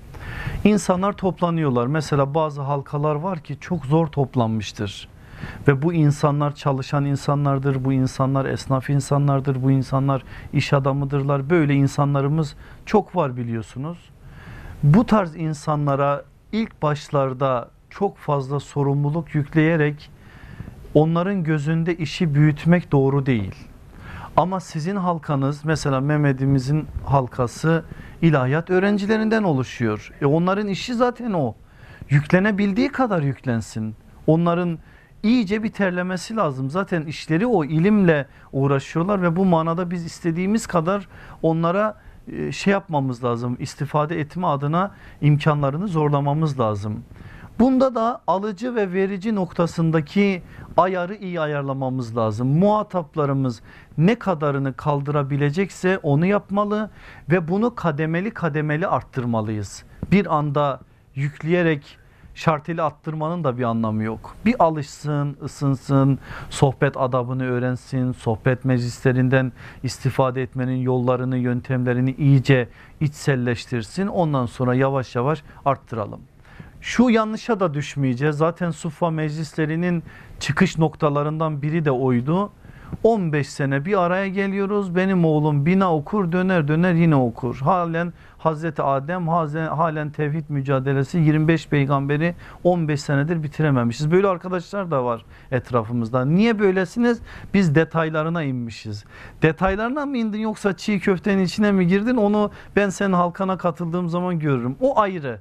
İnsanlar toplanıyorlar. Mesela bazı halkalar var ki çok zor toplanmıştır. Ve bu insanlar çalışan insanlardır, bu insanlar esnaf insanlardır, bu insanlar iş adamıdırlar. Böyle insanlarımız çok var biliyorsunuz. Bu tarz insanlara ilk başlarda çok fazla sorumluluk yükleyerek onların gözünde işi büyütmek doğru değil. Ama sizin halkanız mesela Mehmet'imizin halkası ilahiyat öğrencilerinden oluşuyor. E onların işi zaten o. Yüklenebildiği kadar yüklensin. Onların iyice bir terlemesi lazım. Zaten işleri o ilimle uğraşıyorlar ve bu manada biz istediğimiz kadar onlara şey yapmamız lazım. istifade etme adına imkanlarını zorlamamız lazım. Bunda da alıcı ve verici noktasındaki ayarı iyi ayarlamamız lazım. Muhataplarımız ne kadarını kaldırabilecekse onu yapmalı ve bunu kademeli kademeli arttırmalıyız. Bir anda yükleyerek şarteli attırmanın da bir anlamı yok. Bir alışsın, ısınsın, sohbet adabını öğrensin, sohbet meclislerinden istifade etmenin yollarını, yöntemlerini iyice içselleştirsin. Ondan sonra yavaş yavaş arttıralım. Şu yanlışa da düşmeyeceğiz. Zaten Suffa meclislerinin çıkış noktalarından biri de oydu. 15 sene bir araya geliyoruz. Benim oğlum bina okur döner döner yine okur. Halen Hazreti Adem halen, tevhid mücadelesi 25 peygamberi 15 senedir bitirememişiz. Böyle arkadaşlar da var etrafımızda. Niye böylesiniz? Biz detaylarına inmişiz. Detaylarına mı indin yoksa çiğ köftenin içine mi girdin? Onu ben senin halkana katıldığım zaman görürüm. O ayrı.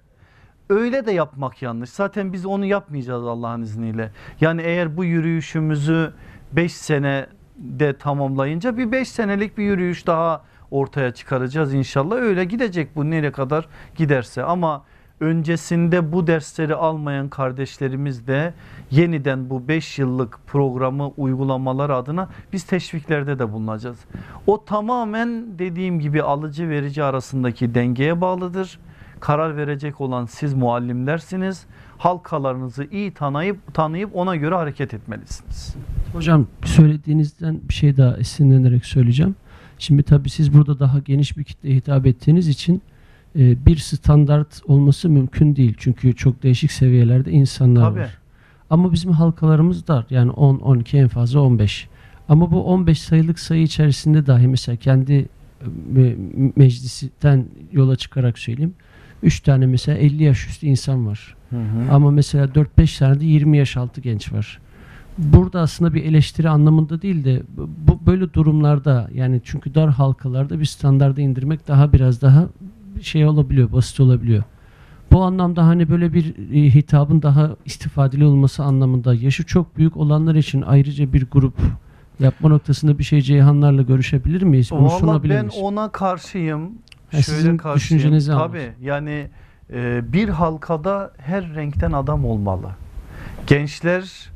Öyle de yapmak yanlış. Zaten biz onu yapmayacağız Allah'ın izniyle. Yani eğer bu yürüyüşümüzü 5 senede tamamlayınca bir 5 senelik bir yürüyüş daha ortaya çıkaracağız inşallah. Öyle gidecek bu nereye kadar giderse ama öncesinde bu dersleri almayan kardeşlerimiz de yeniden bu 5 yıllık programı uygulamalar adına biz teşviklerde de bulunacağız. O tamamen dediğim gibi alıcı verici arasındaki dengeye bağlıdır. Karar verecek olan siz muallimlersiniz. Halkalarınızı iyi tanıyıp tanıyıp ona göre hareket etmelisiniz. Hocam söylediğinizden bir şey daha esinlenerek söyleyeceğim. Şimdi tabii siz burada daha geniş bir kitleye hitap ettiğiniz için e, bir standart olması mümkün değil. Çünkü çok değişik seviyelerde insanlar Tabii. var. Ama bizim halkalarımız dar. Yani 10, 12 en fazla 15. Ama bu 15 sayılık sayı içerisinde dahi mesela kendi e, me- meclisten yola çıkarak söyleyeyim. 3 tane mesela 50 yaş üstü insan var. Hı hı. Ama mesela 4-5 tane de 20 yaş altı genç var. Burada aslında bir eleştiri anlamında değil de bu böyle durumlarda yani çünkü dar halkalarda bir standarda indirmek daha biraz daha şey olabiliyor, basit olabiliyor. Bu anlamda hani böyle bir e, hitabın daha istifadeli olması anlamında yaşı çok büyük olanlar için ayrıca bir grup yapma noktasında bir şey Ceyhanlarla görüşebilir miyiz? Onu Valla sunabilir ben miyiz? ona karşıyım. Ha, sizin karşıyım. düşüncenizi. Tabii yani e, bir halkada her renkten adam olmalı. Gençler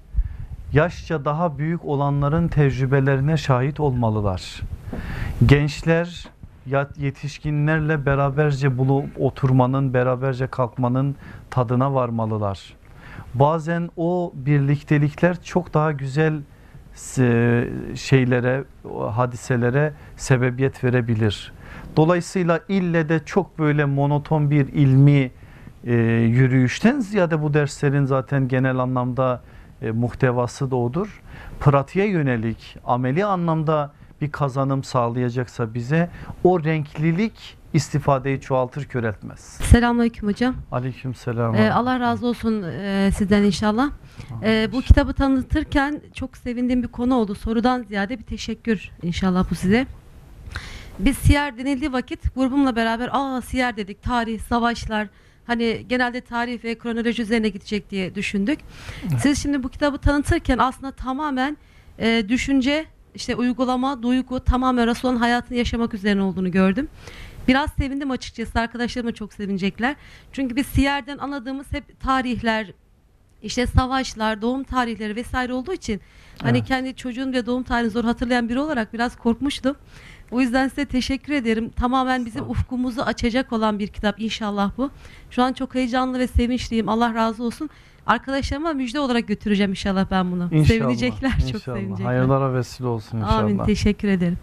yaşça daha büyük olanların tecrübelerine şahit olmalılar. Gençler yetişkinlerle beraberce bulup oturmanın, beraberce kalkmanın tadına varmalılar. Bazen o birliktelikler çok daha güzel e, şeylere, hadiselere sebebiyet verebilir. Dolayısıyla ille de çok böyle monoton bir ilmi e, yürüyüşten ziyade bu derslerin zaten genel anlamda e, muhtevası da odur. Pratiğe yönelik ameli anlamda bir kazanım sağlayacaksa bize o renklilik istifadeyi çoğaltır köreltmez. Selamünaleyküm hocam. Aleyküm selam. Ee, Allah razı olsun e, sizden inşallah. Ee, bu kitabı tanıtırken çok sevindiğim bir konu oldu. Sorudan ziyade bir teşekkür inşallah bu size. Biz siyer denildiği vakit grubumla beraber aa siyer dedik. Tarih, savaşlar. Hani genelde tarih ve kronoloji üzerine gidecek diye düşündük. Siz şimdi bu kitabı tanıtırken aslında tamamen e, düşünce, işte uygulama, duygu tamamen Resulullah'ın hayatını yaşamak üzerine olduğunu gördüm. Biraz sevindim açıkçası. Arkadaşlarım da çok sevinecekler. Çünkü biz siyerden anladığımız hep tarihler, işte savaşlar, doğum tarihleri vesaire olduğu için hani Evet. kendi çocuğun ve doğum tarihini zor hatırlayan biri olarak biraz korkmuştum. O yüzden size teşekkür ederim. Tamamen bizim ufkumuzu açacak olan bir kitap inşallah bu. Şu an çok heyecanlı ve sevinçliyim. Allah razı olsun. Arkadaşlarıma müjde olarak götüreceğim inşallah ben bunu. İnşallah, Sevinecekler, çok inşallah. sevinecekler. Hayırlara vesile olsun inşallah. Amin. Teşekkür ederim.